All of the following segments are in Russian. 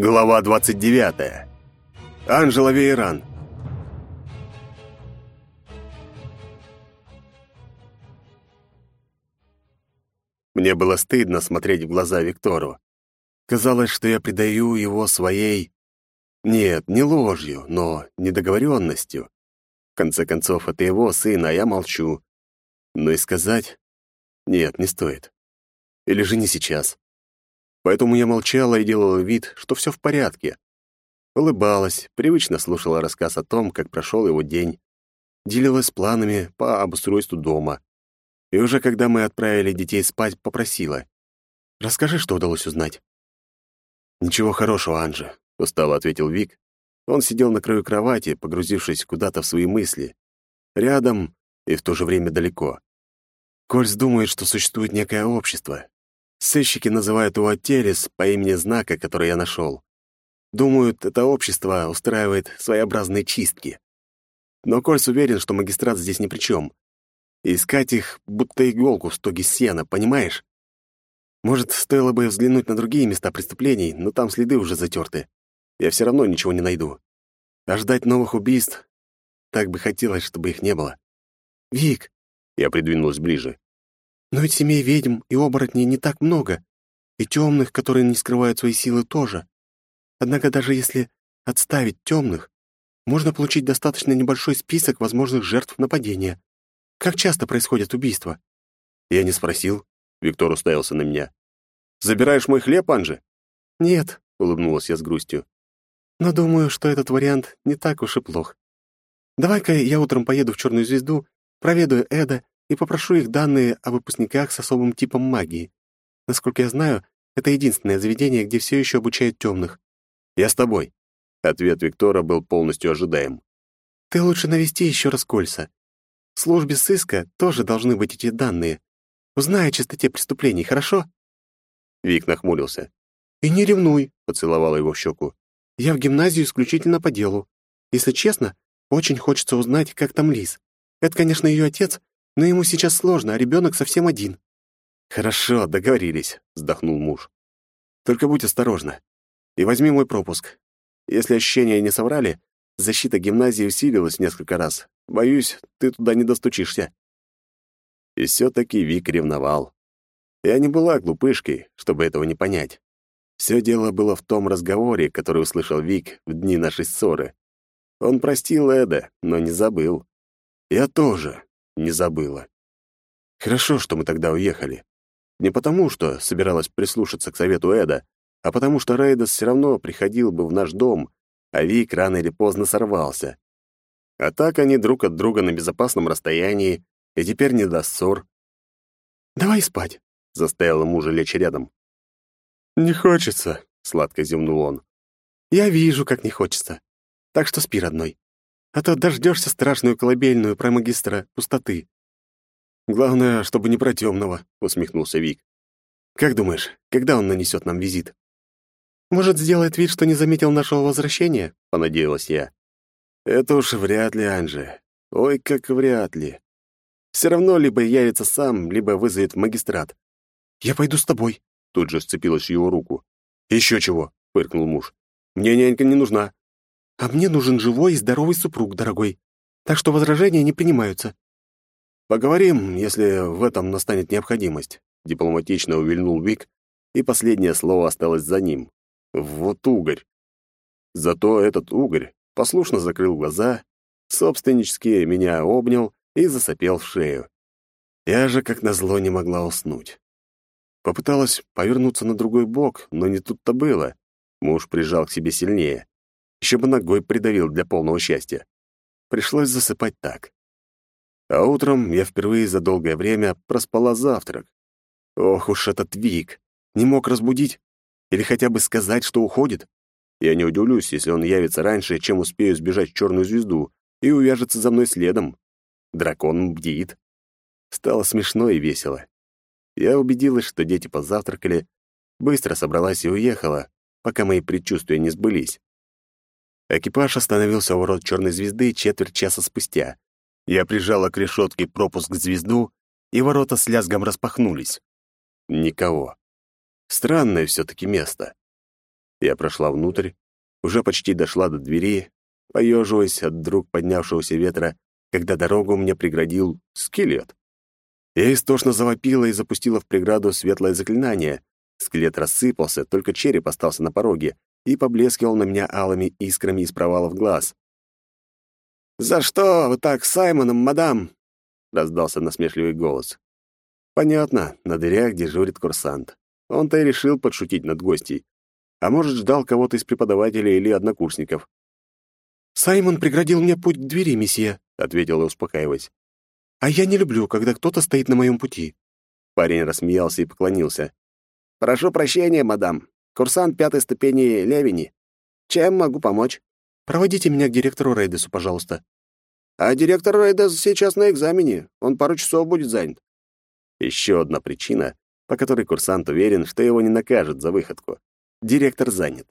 Глава 29. Анжела Вейран. Мне было стыдно смотреть в глаза Виктору. Казалось, что я предаю его своей... Нет, не ложью, но недоговоренностью. В конце концов, это его сын, а я молчу. Но и сказать... Нет, не стоит. Или же не сейчас. Поэтому я молчала и делала вид, что все в порядке. Улыбалась, привычно слушала рассказ о том, как прошел его день. Делилась планами по обустройству дома. И уже когда мы отправили детей спать, попросила. «Расскажи, что удалось узнать». «Ничего хорошего, Анжи», — устало ответил Вик. Он сидел на краю кровати, погрузившись куда-то в свои мысли. Рядом и в то же время далеко. Кольц думает, что существует некое общество, Сыщики называют его Терес по имени знака, который я нашел. Думают, это общество устраивает своеобразные чистки. Но Кольц уверен, что магистрат здесь ни при чем. искать их, будто иголку в стоге сена, понимаешь? Может, стоило бы взглянуть на другие места преступлений, но там следы уже затерты. Я все равно ничего не найду. А ждать новых убийств... Так бы хотелось, чтобы их не было. «Вик!» — я придвинулась ближе. Но ведь семей ведьм и оборотней не так много, и темных, которые не скрывают свои силы, тоже. Однако даже если отставить темных, можно получить достаточно небольшой список возможных жертв нападения. Как часто происходят убийства? Я не спросил. Виктор уставился на меня. «Забираешь мой хлеб, Анжи?» «Нет», — улыбнулась я с грустью. «Но думаю, что этот вариант не так уж и плох. Давай-ка я утром поеду в Черную звезду, проведаю Эда и попрошу их данные о выпускниках с особым типом магии. Насколько я знаю, это единственное заведение, где все еще обучают темных. Я с тобой. Ответ Виктора был полностью ожидаем. Ты лучше навести еще раз кольца. В службе сыска тоже должны быть эти данные. Узнай о частоте преступлений, хорошо? Вик нахмурился. «И не ревнуй», — поцеловала его в щеку. «Я в гимназию исключительно по делу. Если честно, очень хочется узнать, как там Лис. Это, конечно, ее отец, но ему сейчас сложно, а ребенок совсем один». «Хорошо, договорились», — вздохнул муж. «Только будь осторожна. И возьми мой пропуск. Если ощущения не соврали, защита гимназии усилилась несколько раз. Боюсь, ты туда не достучишься». И все-таки Вик ревновал. Я не была глупышкой, чтобы этого не понять. Все дело было в том разговоре, который услышал Вик в дни нашей ссоры. Он простил Эда, но не забыл. Я тоже не забыла. Хорошо, что мы тогда уехали. Не потому, что собиралась прислушаться к совету Эда, а потому что Рейдас все равно приходил бы в наш дом, а Вик рано или поздно сорвался. А так они друг от друга на безопасном расстоянии, и теперь не даст ссор. «Давай спать», — заставила мужа лечь рядом. «Не хочется», — сладко зевнул он. «Я вижу, как не хочется. Так что спи, родной а то дождешься страшную колыбельную про магистра пустоты. Главное, чтобы не про темного, усмехнулся Вик. Как думаешь, когда он нанесет нам визит? Может, сделает вид, что не заметил нашего возвращения? Понадеялась я. Это уж вряд ли, Анже. Ой, как вряд ли. Все равно либо явится сам, либо вызовет магистрат. Я пойду с тобой. Тут же сцепилась в его руку. Еще чего, фыркнул муж. Мне нянька не нужна. А мне нужен живой и здоровый супруг, дорогой. Так что возражения не принимаются. Поговорим, если в этом настанет необходимость. Дипломатично увильнул Вик, и последнее слово осталось за ним. Вот угорь. Зато этот угорь послушно закрыл глаза, собственнически меня обнял и засопел в шею. Я же, как назло, не могла уснуть. Попыталась повернуться на другой бок, но не тут-то было. Муж прижал к себе сильнее. Еще бы ногой придавил для полного счастья. Пришлось засыпать так. А утром я впервые за долгое время проспала завтрак. Ох уж этот Вик! Не мог разбудить? Или хотя бы сказать, что уходит? Я не удивлюсь, если он явится раньше, чем успею сбежать в черную звезду и увяжется за мной следом. Дракон бдит. Стало смешно и весело. Я убедилась, что дети позавтракали, быстро собралась и уехала, пока мои предчувствия не сбылись. Экипаж остановился у ворот черной звезды четверть часа спустя. Я прижала к решетке пропуск звезду, и ворота с лязгом распахнулись. Никого. Странное все-таки место. Я прошла внутрь, уже почти дошла до двери, поеживаясь от вдруг поднявшегося ветра, когда дорогу мне преградил скелет. Я истошно завопила и запустила в преграду светлое заклинание. Скелет рассыпался, только череп остался на пороге и поблескивал на меня алыми искрами из провалов глаз. «За что вы так с Саймоном, мадам?» — раздался насмешливый голос. «Понятно, на дырях дежурит курсант. Он-то и решил подшутить над гостей. А может, ждал кого-то из преподавателей или однокурсников. «Саймон преградил мне путь к двери, месье», — ответила, успокаиваясь. «А я не люблю, когда кто-то стоит на моем пути». Парень рассмеялся и поклонился. «Прошу прощения, мадам. Курсант пятой ступени Левини. Чем могу помочь?» «Проводите меня к директору Рейдесу, пожалуйста». «А директор Рейдес сейчас на экзамене. Он пару часов будет занят». Еще одна причина, по которой курсант уверен, что его не накажут за выходку. Директор занят.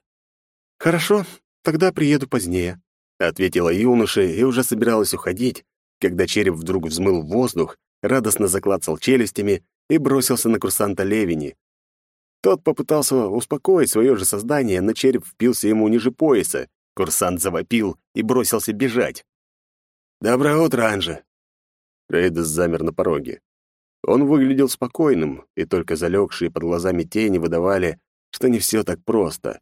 «Хорошо, тогда приеду позднее», — ответила юноша и уже собиралась уходить, когда череп вдруг взмыл в воздух, радостно заклацал челюстями и бросился на курсанта Левини. Тот попытался успокоить свое же создание, но череп впился ему ниже пояса. Курсант завопил и бросился бежать. «Доброе утро, Анжи!» Рейдес замер на пороге. Он выглядел спокойным, и только залегшие под глазами тени выдавали, что не все так просто.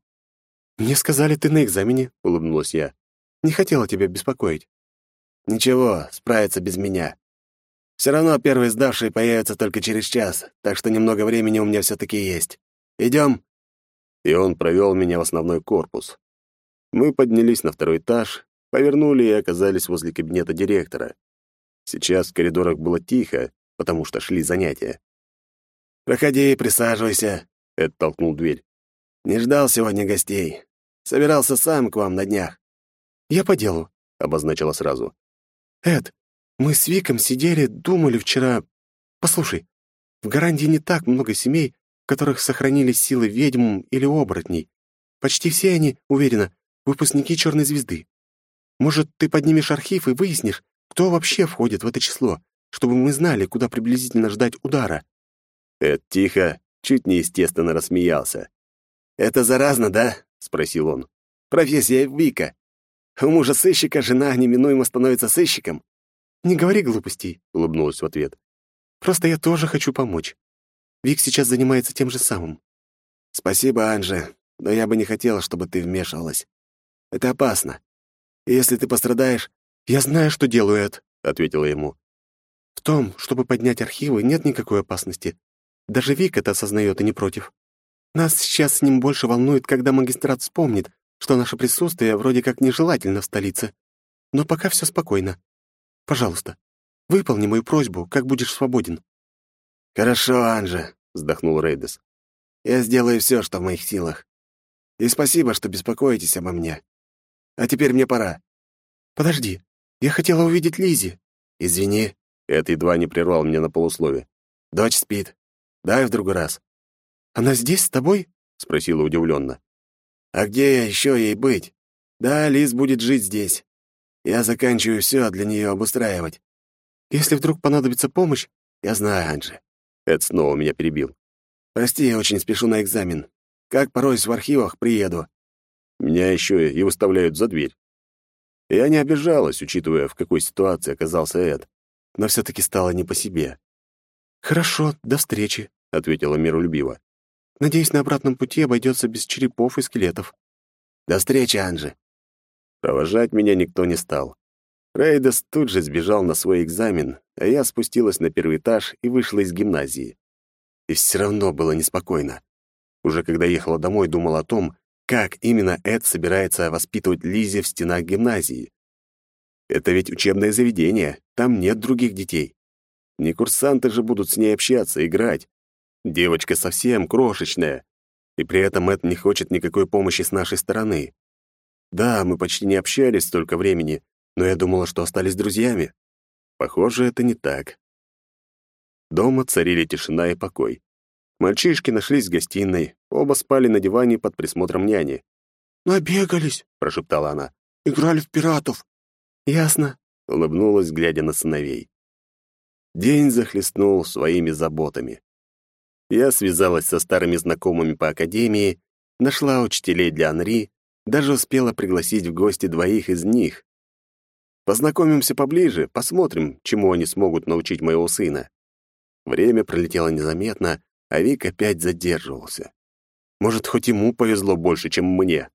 «Мне сказали, ты на экзамене», — улыбнулась я. «Не хотела тебя беспокоить». «Ничего, справится без меня. Все равно первые сдавшие появятся только через час, так что немного времени у меня все-таки есть. Идем?» И он провел меня в основной корпус. Мы поднялись на второй этаж, повернули и оказались возле кабинета директора. Сейчас в коридорах было тихо, потому что шли занятия. «Проходи, присаживайся», Эд толкнул дверь. «Не ждал сегодня гостей. Собирался сам к вам на днях». «Я по делу», — обозначила сразу. «Эд, мы с Виком сидели, думали вчера... Послушай, в Гарандии не так много семей, в которых сохранились силы ведьм или оборотней. Почти все они, уверена, выпускники Черной звезды. Может, ты поднимешь архив и выяснишь, кто вообще входит в это число, чтобы мы знали, куда приблизительно ждать удара?» Эд тихо, чуть неестественно рассмеялся. «Это заразно, да?» — спросил он. «Профессия Вика. У мужа сыщика жена неминуемо становится сыщиком». «Не говори глупостей», — улыбнулась в ответ. «Просто я тоже хочу помочь. Вик сейчас занимается тем же самым». «Спасибо, Анже, но я бы не хотела, чтобы ты вмешивалась. Это опасно. И если ты пострадаешь...» «Я знаю, что делаю, Эд», — ответила ему. «В том, чтобы поднять архивы, нет никакой опасности. Даже Вик это осознает и не против. Нас сейчас с ним больше волнует, когда магистрат вспомнит, что наше присутствие вроде как нежелательно в столице. Но пока все спокойно. Пожалуйста, выполни мою просьбу, как будешь свободен». «Хорошо, Анжа», — вздохнул Рейдес. «Я сделаю все, что в моих силах. И спасибо, что беспокоитесь обо мне. А теперь мне пора». «Подожди, я хотела увидеть Лизи. «Извини», — это едва не прервал меня на полуслове. «Дочь спит. Дай в другой раз». «Она здесь с тобой?» — спросила удивленно. «А где еще ей быть? Да, Лиз будет жить здесь. Я заканчиваю все для нее обустраивать. Если вдруг понадобится помощь, я знаю, Анджи». Эд снова меня перебил. «Прости, я очень спешу на экзамен. Как пороюсь в архивах, приеду». Меня еще и выставляют за дверь. Я не обижалась, учитывая, в какой ситуации оказался Эд, но все-таки стало не по себе. «Хорошо, до встречи», — ответила миролюбиво. «Надеюсь, на обратном пути обойдется без черепов и скелетов». «До встречи, Анжи». Провожать меня никто не стал. Рейдес тут же сбежал на свой экзамен, а я спустилась на первый этаж и вышла из гимназии. И все равно было неспокойно. Уже когда ехала домой, думал о том, как именно Эд собирается воспитывать Лизи в стенах гимназии. Это ведь учебное заведение, там нет других детей. Не курсанты же будут с ней общаться, играть. Девочка совсем крошечная. И при этом Эд не хочет никакой помощи с нашей стороны. Да, мы почти не общались столько времени, но я думала, что остались друзьями. Похоже, это не так. Дома царили тишина и покой. Мальчишки нашлись в гостиной, оба спали на диване под присмотром няни. «Набегались», — прошептала она. «Играли в пиратов». «Ясно», — улыбнулась, глядя на сыновей. День захлестнул своими заботами. Я связалась со старыми знакомыми по академии нашла учителей для Анри, даже успела пригласить в гости двоих из них. Познакомимся поближе, посмотрим, чему они смогут научить моего сына. Время пролетело незаметно, а Вик опять задерживался. Может, хоть ему повезло больше, чем мне.